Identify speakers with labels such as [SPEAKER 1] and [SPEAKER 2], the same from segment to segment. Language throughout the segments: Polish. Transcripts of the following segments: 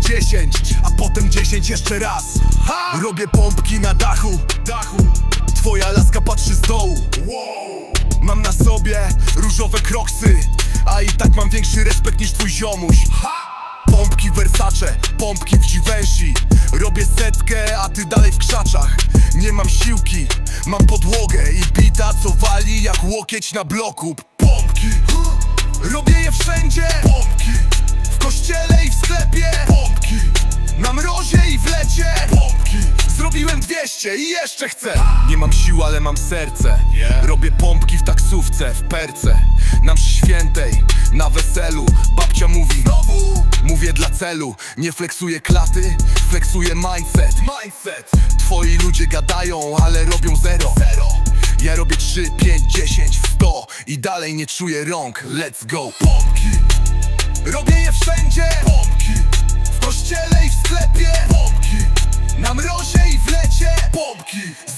[SPEAKER 1] 10 A potem 10 jeszcze raz. Ha! Robię pompki na dachu. Dachu. Twoja laska patrzy z dołu. Mam na sobie różowe kroksy A i tak mam większy respekt niż twój ziomuś. Pompki Versace, pompki w Givenchy Robię setkę, a ty dalej w krzaczach. Nie mam siłki, mam podłogę I bita co wali jak łokieć na bloku. Pompki. Robię je wszędzie. Pompki Zrobiłem 200 i jeszcze chcę. Nie mam sił, ale mam serce. Robię pompki w taksówce, w perce. Na mszy świętej, na weselu Babcia mówi. Znowu? Mówię dla celu Nie flexuję klaty, flexuję mindset. Mindset. Twoi ludzie gadają, ale robią zero. Zero. Ja robię 3, 5, 10, 100 I dalej nie czuję rąk, let's go. Pompki. Robię je wszędzie. Pompki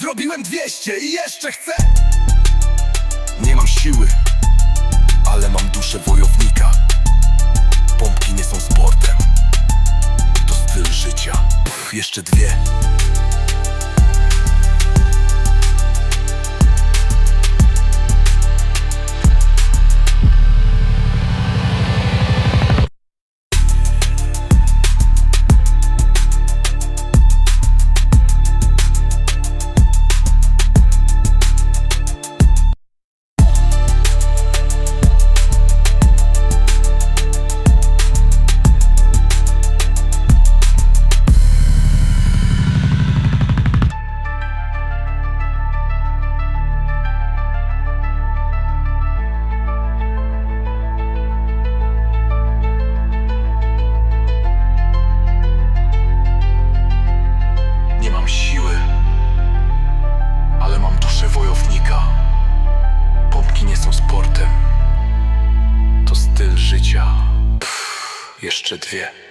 [SPEAKER 1] Zrobiłem 200 i jeszcze chcę Nie mam siły Ale mam duszę wojownika. Pompki nie są sportem. To styl życia. Jeszcze dwie jeszcze dwie.